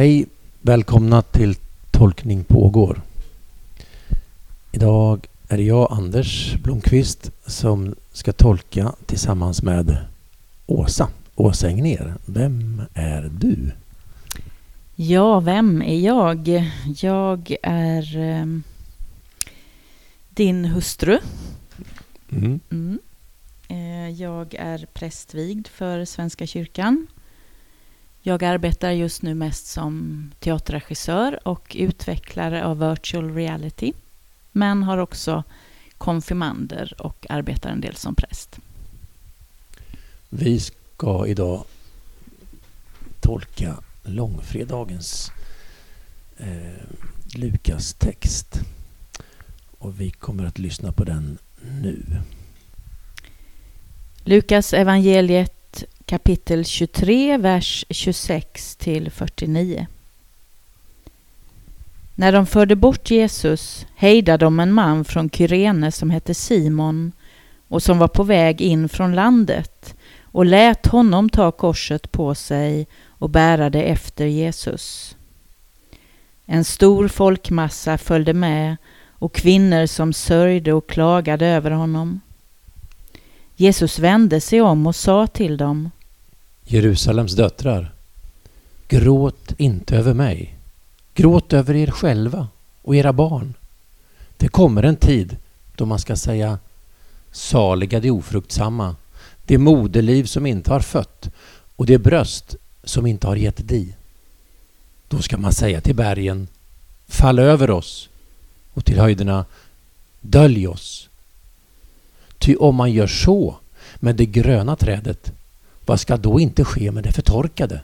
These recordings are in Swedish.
Hej! Välkomna till Tolkning pågår. Idag är det jag, Anders Blomqvist, som ska tolka tillsammans med Åsa. Åsa Engner. Vem är du? Ja, vem är jag? Jag är eh, din hustru. Mm. Mm. Eh, jag är prästvigd för Svenska kyrkan. Jag arbetar just nu mest som teaterregissör och utvecklare av virtual reality. Men har också konfirmander och arbetar en del som präst. Vi ska idag tolka långfredagens eh, Lukas text. Och vi kommer att lyssna på den nu. Lukas evangeliet kapitel 23, vers 26 till 49. När de förde bort Jesus hejdade de en man från Kyrene som hette Simon och som var på väg in från landet och lät honom ta korset på sig och bära det efter Jesus. En stor folkmassa följde med och kvinnor som sörjde och klagade över honom. Jesus vände sig om och sa till dem Jerusalems döttrar, gråt inte över mig. Gråt över er själva och era barn. Det kommer en tid då man ska säga saliga de ofruktsamma, det moderliv som inte har fött och det bröst som inte har gett di. Då ska man säga till bergen, fall över oss och till höjderna, dölj oss. Ty om man gör så med det gröna trädet, vad ska då inte ske med det förtorkade?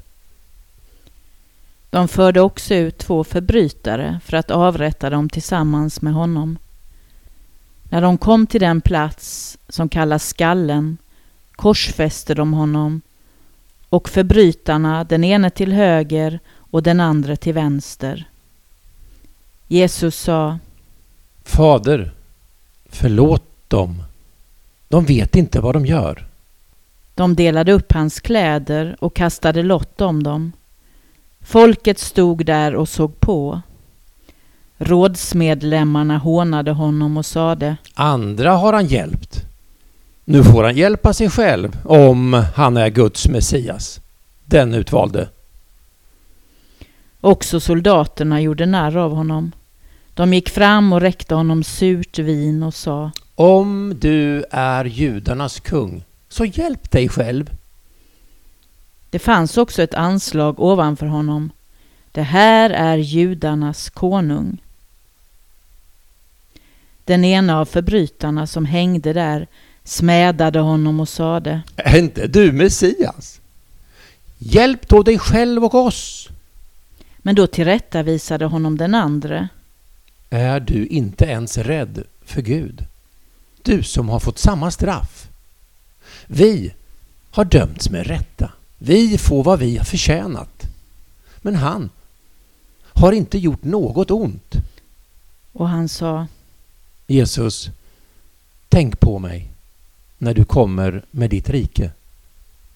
De förde också ut två förbrytare för att avrätta dem tillsammans med honom. När de kom till den plats som kallas skallen korsfäste de honom och förbrytarna den ene till höger och den andra till vänster. Jesus sa Fader, förlåt dem. De vet inte vad de gör. De delade upp hans kläder och kastade lott om dem. Folket stod där och såg på. Rådsmedlemmarna hånade honom och sade Andra har han hjälpt. Nu får han hjälpa sig själv om han är Guds Messias. Den utvalde. Också soldaterna gjorde narr av honom. De gick fram och räckte honom surt vin och sa Om du är judarnas kung, så hjälp dig själv. Det fanns också ett anslag ovanför honom. Det här är judarnas konung. Den ena av förbrytarna som hängde där smädade honom och sade Är inte du Messias? Hjälp då dig själv och oss. Men då tillrättavisade honom den andre. Är du inte ens rädd för Gud? Du som har fått samma straff. Vi har dömts med rätta. Vi får vad vi har förtjänat. Men han har inte gjort något ont. Och han sa Jesus, tänk på mig när du kommer med ditt rike.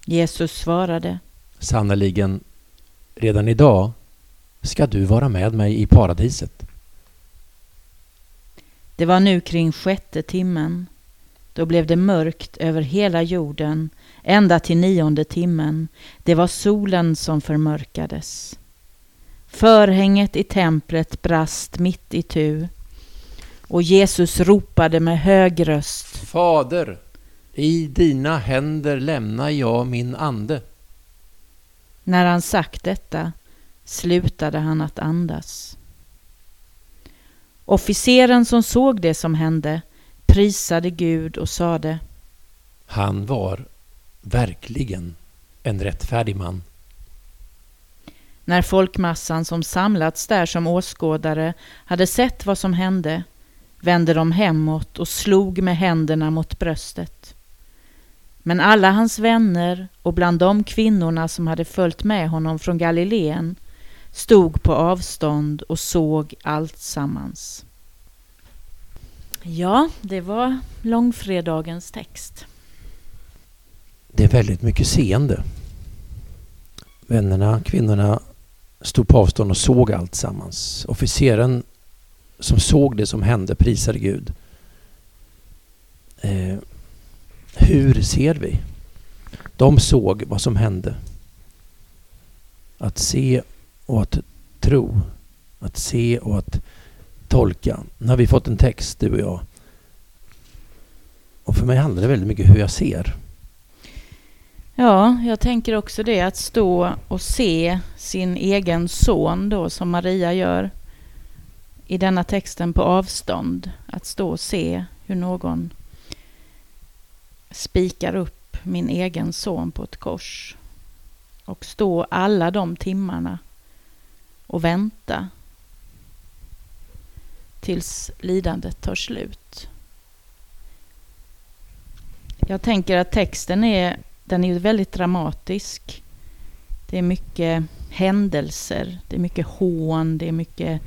Jesus svarade Sannerligen, redan idag ska du vara med mig i paradiset. Det var nu kring sjätte timmen. Då blev det mörkt över hela jorden ända till nionde timmen. Det var solen som förmörkades. Förhänget i templet brast mitt i tu och Jesus ropade med hög röst. Fader, i dina händer lämnar jag min ande. När han sagt detta slutade han att andas. Officeren som såg det som hände prisade Gud och sade Han var verkligen en rättfärdig man. När folkmassan som samlats där som åskådare hade sett vad som hände vände de hemåt och slog med händerna mot bröstet. Men alla hans vänner och bland de kvinnorna som hade följt med honom från Galileen stod på avstånd och såg allt sammans. Ja, det var långfredagens text. Det är väldigt mycket seende. Vännerna, kvinnorna stod på avstånd och såg allt sammans. Officeren som såg det som hände prisade Gud. Eh, hur ser vi? De såg vad som hände. Att se och att tro. Att se och att tolka. Nu har vi fått en text, du och jag. Och för mig handlar det väldigt mycket hur jag ser. Ja, jag tänker också det att stå och se sin egen son då som Maria gör i denna texten på avstånd. Att stå och se hur någon spikar upp min egen son på ett kors. Och stå alla de timmarna och vänta tills lidandet tar slut. Jag tänker att texten är, den är väldigt dramatisk. Det är mycket händelser, det är mycket hån, det är mycket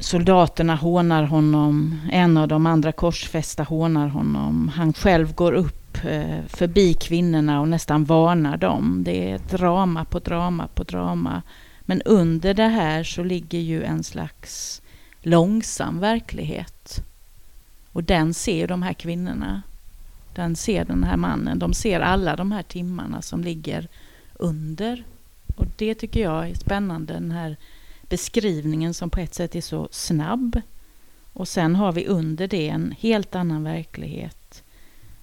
Soldaterna hånar honom, en av de andra korsfästa hånar honom. Han själv går upp eh, förbi kvinnorna och nästan varnar dem. Det är drama på drama på drama. Men under det här så ligger ju en slags långsam verklighet. Och den ser de här kvinnorna. Den ser den här mannen. De ser alla de här timmarna som ligger under. Och det tycker jag är spännande, den här beskrivningen som på ett sätt är så snabb. Och sen har vi under det en helt annan verklighet.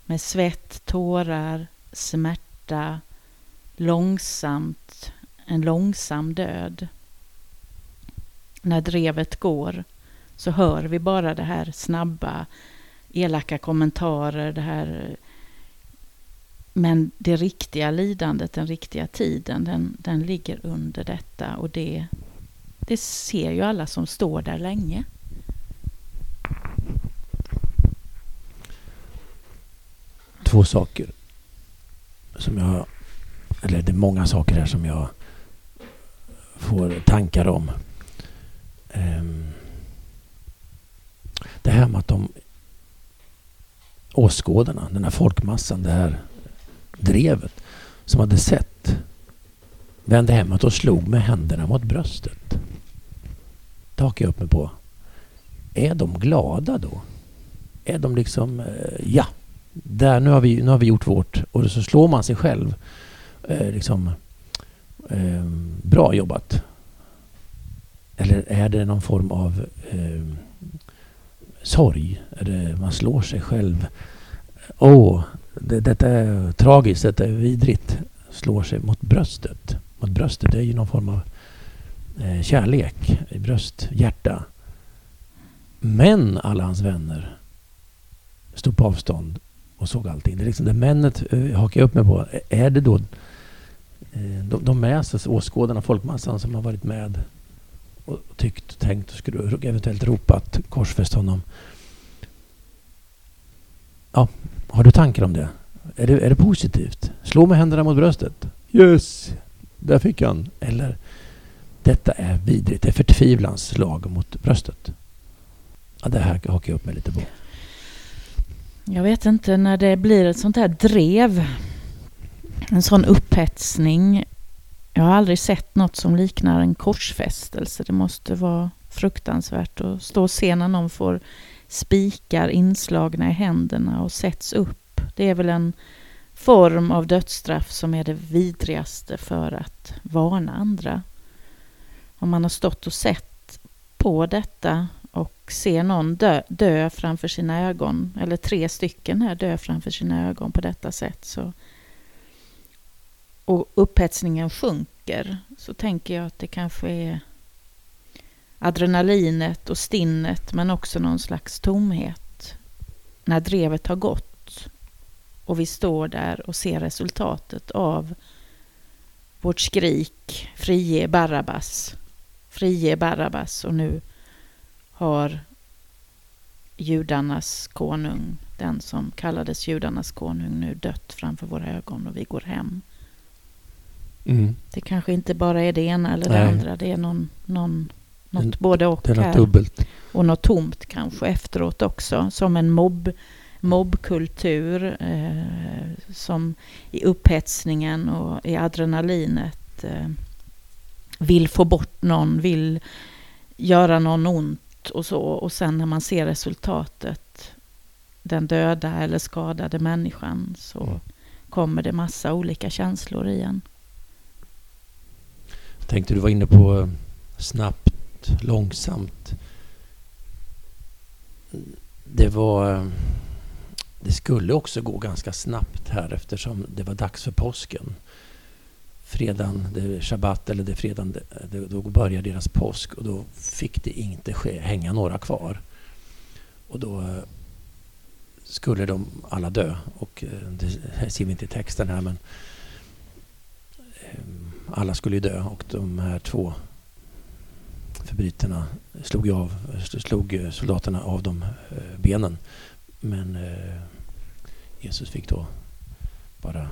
Med svett, tårar, smärta, långsamt, en långsam död. När drevet går så hör vi bara det här snabba, elaka kommentarer, det här men det riktiga lidandet, den riktiga tiden, den, den ligger under detta och det, det ser ju alla som står där länge. Två saker som jag, eller det är många saker här som jag får tankar om. Ehm, det här med att de åskådarna, den här folkmassan, det här drevet som hade sett vände hemåt och slog med händerna mot bröstet. Det hakar jag upp mig på. Är de glada då? Är de liksom, eh, ja, där, nu, har vi, nu har vi gjort vårt. Och så slår man sig själv. Eh, liksom, eh, bra jobbat. Eller är det någon form av eh, sorg? Är det, man slår sig själv. Åh, oh, det, detta är tragiskt, detta är vidrigt. Slår sig mot bröstet. Mot bröstet, det är ju någon form av eh, kärlek i bröst, hjärta. Men alla hans vänner stod på avstånd och såg allting. Det är liksom det männet eh, hakar jag upp mig på. Är det då Eh, de, de med sig åskådarna, folkmassan som har varit med och tyckt och tänkt och skulle eventuellt ropat korsfäst honom. Ja, har du tankar om det? Är det, är det positivt? Slå med händerna mot bröstet. Yes, där fick han. Eller detta är vidrigt. Det är förtvivlans slag mot bröstet. Ja, det här hakar jag upp mig lite på. Jag vet inte när det blir ett sånt här drev. En sån upphetsning. Jag har aldrig sett något som liknar en korsfästelse. Det måste vara fruktansvärt att stå och se när någon får spikar inslagna i händerna och sätts upp. Det är väl en form av dödsstraff som är det vidrigaste för att varna andra. Om man har stått och sett på detta och ser någon dö, dö framför sina ögon, eller tre stycken här dö framför sina ögon på detta sätt, så, och upphetsningen sjunker, så tänker jag att det kanske är adrenalinet och stinnet, men också någon slags tomhet när drevet har gått och vi står där och ser resultatet av vårt skrik frige Barabbas frige Barabbas och nu har judarnas konung, den som kallades judarnas konung, nu dött framför våra ögon och vi går hem. Mm. Det kanske inte bara är det ena eller Nej. det andra, det är någon, någon, något en, både och det här. Dubbelt. Och något tomt kanske efteråt också, som en mobb, mobbkultur eh, som i upphetsningen och i adrenalinet eh, vill få bort någon, vill göra någon ont och så. Och sen när man ser resultatet, den döda eller skadade människan, så mm. kommer det massa olika känslor i en. Jag tänkte du var inne på eh, snabbt, långsamt. Det var... Eh, det skulle också gå ganska snabbt här eftersom det var dags för påsken fredagen, det shabbat eller det fredagen, det, då började deras påsk och då fick det inte ske, hänga några kvar. Och då eh, skulle de alla dö. Och det ser vi inte i texten här men alla skulle ju dö och de här två förbrytarna slog, av, slog eh, soldaterna av dem eh, benen. Men eh, Jesus fick då bara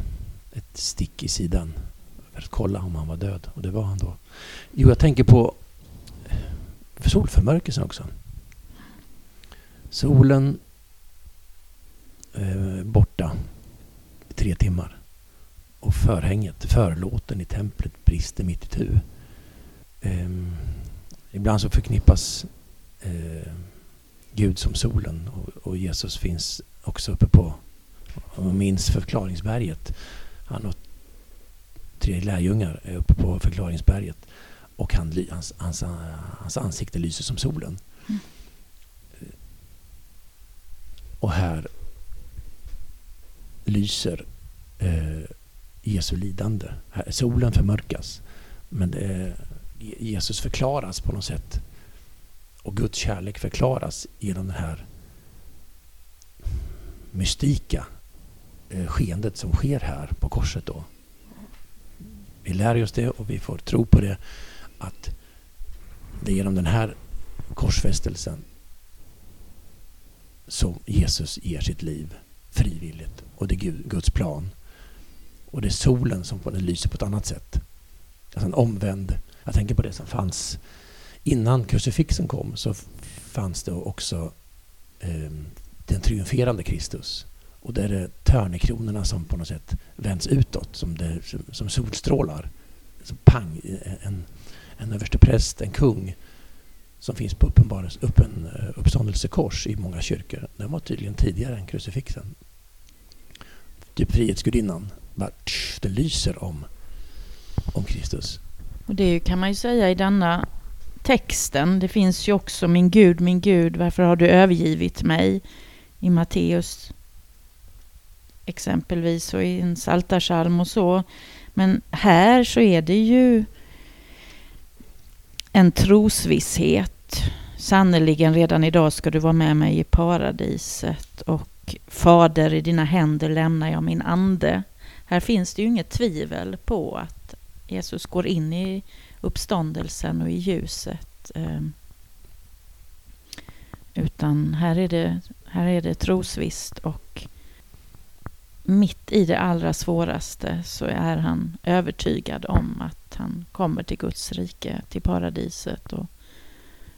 ett stick i sidan för att kolla om han var död. Och det var han då. Jo, jag tänker på solförmörkelsen också. Solen eh, borta i tre timmar. Och förhänget, förlåten i templet brister mitt i tu. Eh, ibland så förknippas eh, Gud som solen och, och, Jesus finns också uppe på, om man minns förklaringsberget. Han har tre lärjungar är uppe på förklaringsberget och han, hans, hans, hans ansikte lyser som solen. Mm. Och här lyser eh, Jesu lidande. Solen förmörkas. Men det, Jesus förklaras på något sätt. Och Guds kärlek förklaras genom det här mystika eh, skeendet som sker här på korset. då vi lär oss det och vi får tro på det att det är genom den här korsfästelsen som Jesus ger sitt liv frivilligt och det är Guds plan. Och det är solen som den lyser på ett annat sätt. Alltså en omvänd, jag tänker på det som fanns innan krucifixen kom så fanns det också eh, den triumferande Kristus och där är det törnekronorna som på något sätt vänds utåt som, det, som, som solstrålar. Så pang, en, en överstepräst, en kung som finns på uppenbarelse, uppen, eh, uppståndelsekors i många kyrkor. Den var tydligen tidigare än krucifixen. Typ Frihetsgudinnan. Bara, tsch, det lyser om, om Kristus. Och det kan man ju säga i denna texten. Det finns ju också Min Gud, min Gud, varför har du övergivit mig? I Matteus exempelvis och i en Psaltarpsalm och så. Men här så är det ju en trosvisshet. Sannerligen redan idag ska du vara med mig i paradiset och Fader i dina händer lämnar jag min ande. Här finns det ju inget tvivel på att Jesus går in i uppståndelsen och i ljuset. Ehm, utan här är det, här är det trosvisst och mitt i det allra svåraste så är han övertygad om att han kommer till Guds rike, till paradiset och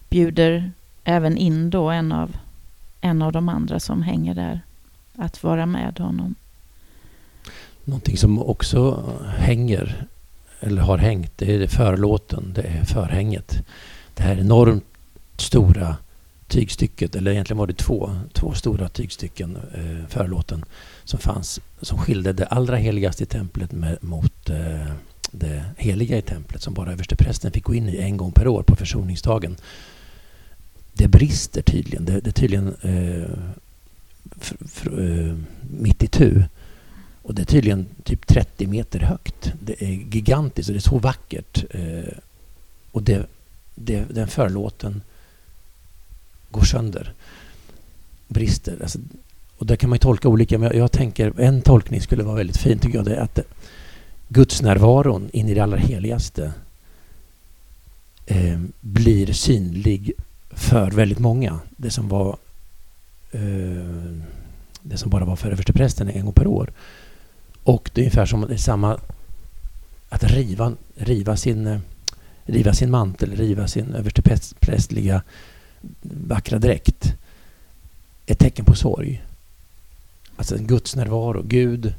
bjuder även in då en av, en av de andra som hänger där att vara med honom. Någonting som också hänger, eller har hängt, det är förlåten, det är förhänget. Det här enormt stora tygstycket, eller egentligen var det två, två stora tygstycken, eh, förlåten, som fanns som skilde det allra heligaste i templet med, mot eh, det heliga i templet som bara översteprästen fick gå in i en gång per år på försoningsdagen. Det brister tydligen. Det, det är tydligen eh, eh, mitt i tu. Och det är tydligen typ 30 meter högt. Det är gigantiskt och det är så vackert. Eh, och det, det, den förlåten går sönder. Brister. Alltså, och det kan man ju tolka olika, men jag, jag, tänker en tolkning skulle vara väldigt fin tycker jag. Det är att gudsnärvaron in i det allra heligaste eh, blir synlig för väldigt många. Det som var eh, det som bara var för översteprästen en gång per år. Och det är ungefär som det är samma att riva, riva, sin, eh, riva sin mantel, riva sin översteprästliga vackra dräkt. Ett tecken på sorg. Alltså en Guds närvaro, Gud,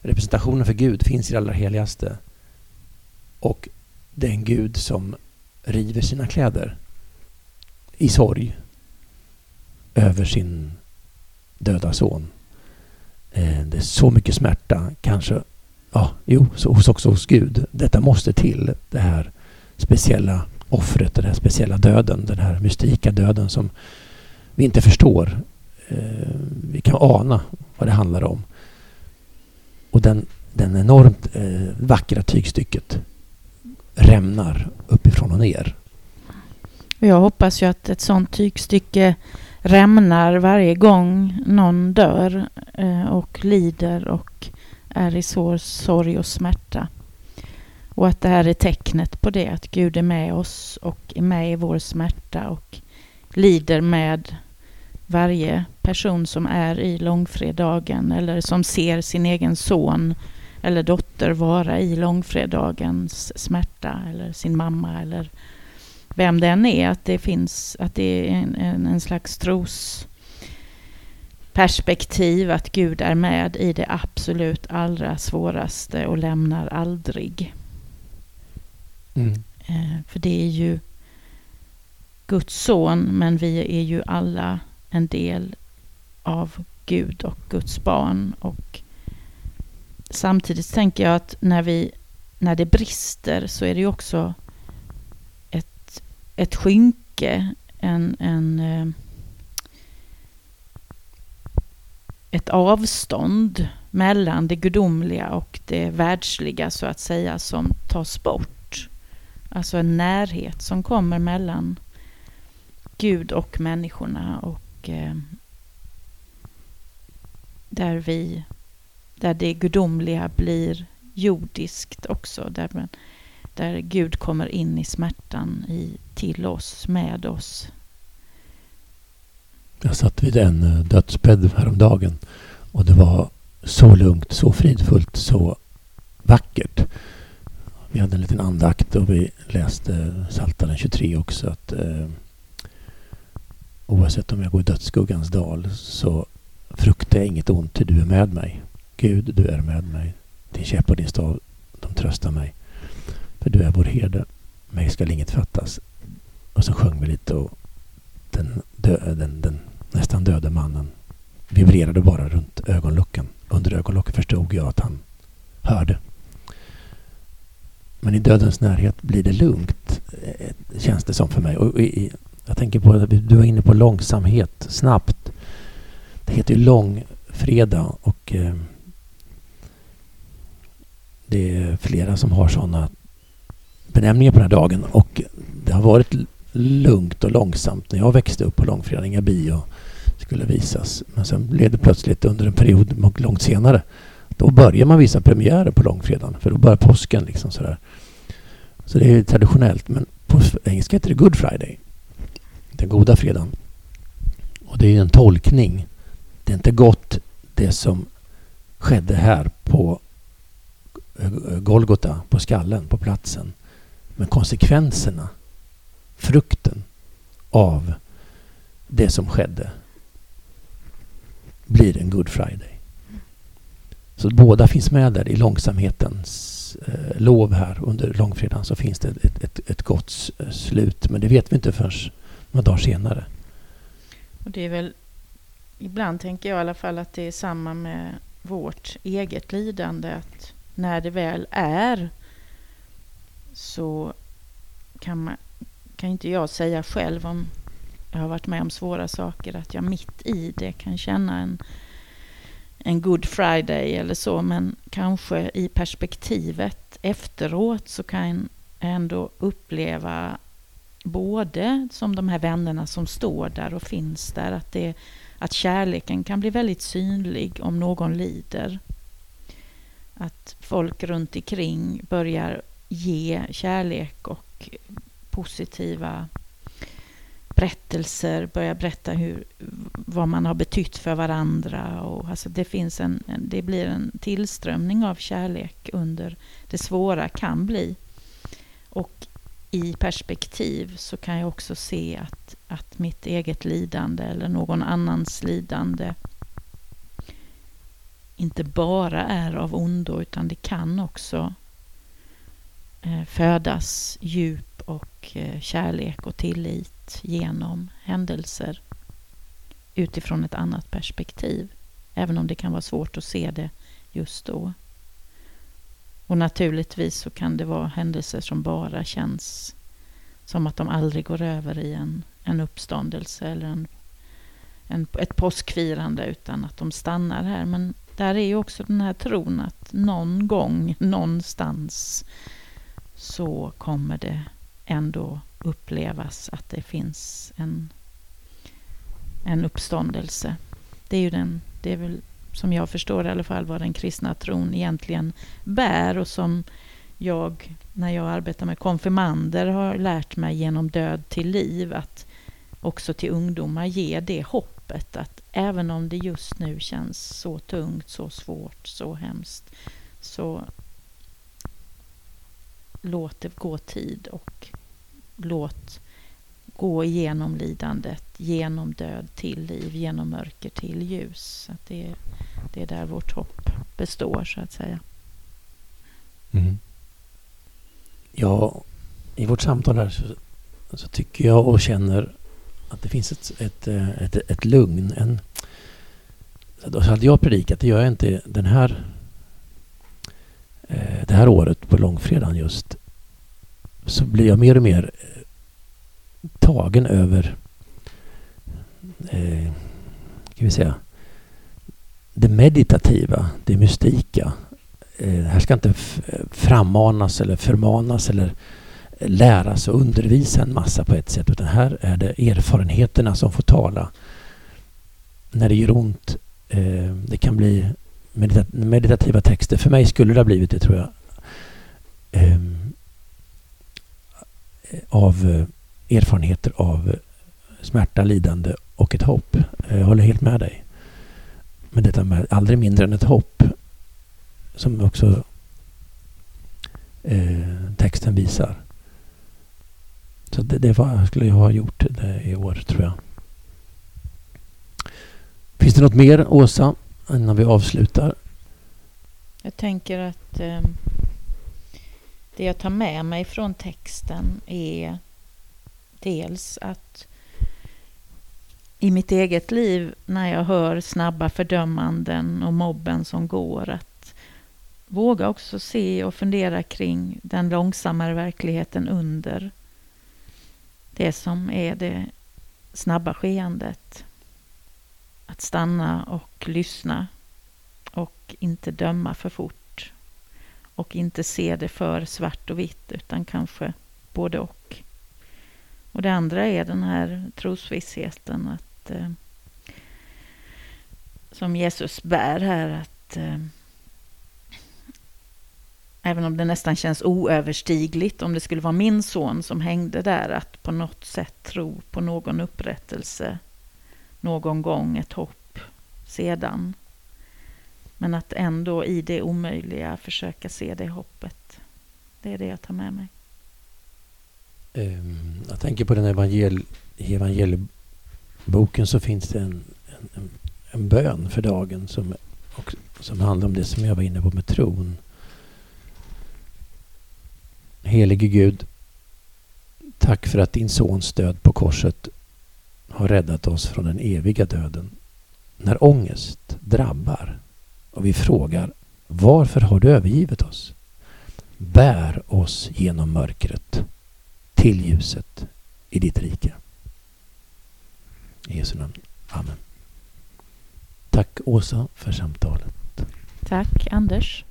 representationen för Gud finns i det allra heligaste. Och det är en Gud som river sina kläder i sorg över sin döda son. Eh, det är så mycket smärta, kanske, ja, jo, hos också hos Gud. Detta måste till, det här speciella offret, den här speciella döden, den här mystika döden som vi inte förstår. Eh, vi kan ana vad det handlar om. Och den, den enormt eh, vackra tygstycket rämnar uppifrån och ner. Jag hoppas ju att ett sånt tygstycke rämnar varje gång någon dör eh, och lider och är i sår, sorg och smärta. Och att det här är tecknet på det, att Gud är med oss och är med i vår smärta och lider med varje person som är i långfredagen eller som ser sin egen son eller dotter vara i långfredagens smärta eller sin mamma eller vem det än är, att det finns, att det är en, en, en slags tros perspektiv att Gud är med i det absolut allra svåraste och lämnar aldrig. Mm. Eh, för det är ju Guds son, men vi är ju alla en del av Gud och Guds barn. Och samtidigt tänker jag att när, vi, när det brister så är det ju också ett, skynke, en, en, eh, ett avstånd mellan det gudomliga och det världsliga så att säga som tas bort. Alltså en närhet som kommer mellan Gud och människorna och eh, där vi där det gudomliga blir jordiskt också. Där, där Gud kommer in i smärtan i, till oss, med oss. Jag satt vid en eh, dödsbädd häromdagen och det var så lugnt, så fridfullt, så vackert. Vi hade en liten andakt och vi läste Psaltaren 23 också. Att, eh, oavsett om jag går i dödsskuggans dal så fruktar jag inget ont, ty du är med mig. Gud, du är med mig. Din käpp och din stav, de tröstar mig. För du är vår herde. Mig skall inget fattas. Och så sjöng vi lite och den, dö, den, den nästan döde mannen vibrerade bara runt ögonlocken. Under ögonlocken förstod jag att han hörde. Men i dödens närhet blir det lugnt, eh, känns det som för mig. Och i, jag tänker på, att du var inne på långsamhet, snabbt. Det heter ju långfredag och eh, det är flera som har sådana benämningen på den här dagen och det har varit lugnt och långsamt när jag växte upp på långfredagen. Inga bio skulle visas. Men sen blev det plötsligt under en period långt senare. Då börjar man visa premiärer på långfredagen för då börjar påsken. Liksom sådär. Så det är traditionellt. Men på engelska heter det Good Friday. Den goda fredagen. Och det är en tolkning. Det är inte gott det som skedde här på Golgota på skallen, på platsen. Men konsekvenserna, frukten av det som skedde blir en Good Friday. Så båda finns med där i långsamhetens eh, lov här under långfredagen så finns det ett, ett, ett gott eh, slut. Men det vet vi inte förrän några dagar senare. Och det är väl Ibland tänker jag i alla fall att det är samma med vårt eget lidande. Att när det väl är så kan, man, kan inte jag säga själv om jag har varit med om svåra saker att jag mitt i det kan känna en, en good friday eller så men kanske i perspektivet efteråt så kan jag ändå uppleva både som de här vännerna som står där och finns där att, det, att kärleken kan bli väldigt synlig om någon lider. Att folk runt omkring börjar ge kärlek och positiva berättelser, Börja berätta hur, vad man har betytt för varandra. Och alltså det, finns en, det blir en tillströmning av kärlek under det svåra kan bli. Och i perspektiv så kan jag också se att, att mitt eget lidande eller någon annans lidande inte bara är av ondo utan det kan också Eh, födas djup och eh, kärlek och tillit genom händelser utifrån ett annat perspektiv. Även om det kan vara svårt att se det just då. Och naturligtvis så kan det vara händelser som bara känns som att de aldrig går över i en, en uppståndelse eller en, en, ett påskfirande utan att de stannar här. Men där är ju också den här tron att någon gång, någonstans så kommer det ändå upplevas att det finns en, en uppståndelse. Det är ju den, det är väl som jag förstår i alla fall vad den kristna tron egentligen bär och som jag när jag arbetar med konfirmander har lärt mig genom död till liv att också till ungdomar ge det hoppet att även om det just nu känns så tungt, så svårt, så hemskt så låt det gå tid och låt gå igenom lidandet, genom död till liv, genom mörker till ljus. Att det, det är där vårt hopp består, så att säga. Mm. Ja, i vårt samtal här så, så, tycker jag och känner att det finns ett, ett, ett, ett lugn. En, så hade jag predikat, det gör jag inte den här, det här året på långfredagen just, så blir jag mer och mer eh, tagen över eh, kan vi säga, det meditativa, det mystika. Eh, det här ska inte frammanas eller förmanas eller läras och undervisa en massa på ett sätt utan här är det erfarenheterna som får tala. När det gör ont. Eh, det kan bli medita meditativa texter. För mig skulle det ha blivit det tror jag. Ehm, eh, av erfarenheter av eh, smärta, lidande och ett hopp. Eh, jag håller helt med dig. Men detta med aldrig mindre än ett hopp som också eh, texten visar. Så det, det var, skulle jag ha gjort det i år tror jag. Finns det något mer Åsa innan vi avslutar? Jag tänker att eh, det jag tar med mig från texten är dels att i mitt eget liv när jag hör snabba fördömanden och mobben som går att våga också se och fundera kring den långsammare verkligheten under det som är det snabba skeendet. Att stanna och lyssna och inte döma för fort och inte se det för svart och vitt utan kanske både och. Och det andra är den här trosvissheten att, eh, som Jesus bär här. att eh, Även om det nästan känns oöverstigligt om det skulle vara min son som hängde där, att på något sätt tro på någon upprättelse någon gång, ett hopp sedan. Men att ändå i det omöjliga försöka se det hoppet. Det är det jag tar med mig. Ehm, jag tänker på den evangel evangelieboken så finns det en, en, en bön för dagen som, och, som handlar om det som jag var inne på med tron. Helige Gud, tack för att din sons död på korset har räddat oss från den eviga döden. När ångest drabbar och vi frågar varför har du övergivit oss? Bär oss genom mörkret till ljuset i ditt rike. I Jesu namn. Amen. Tack Åsa för samtalet. Tack Anders.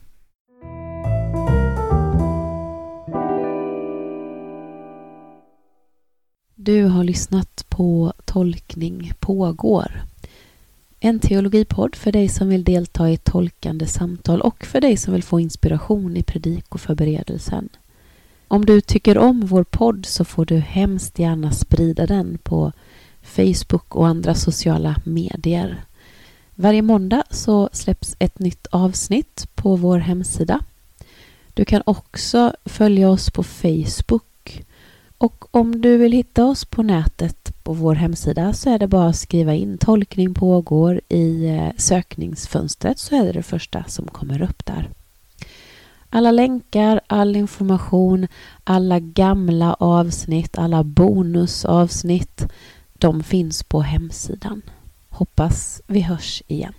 Du har lyssnat på Tolkning pågår. En teologipodd för dig som vill delta i tolkande samtal och för dig som vill få inspiration i predikoförberedelsen. Om du tycker om vår podd så får du hemskt gärna sprida den på Facebook och andra sociala medier. Varje måndag så släpps ett nytt avsnitt på vår hemsida. Du kan också följa oss på Facebook och om du vill hitta oss på nätet på vår hemsida så är det bara att skriva in tolkning pågår i eh, sökningsfönstret så är det det första som kommer upp där. Alla länkar, all information, alla gamla avsnitt, alla bonusavsnitt, de finns på hemsidan. Hoppas vi hörs igen.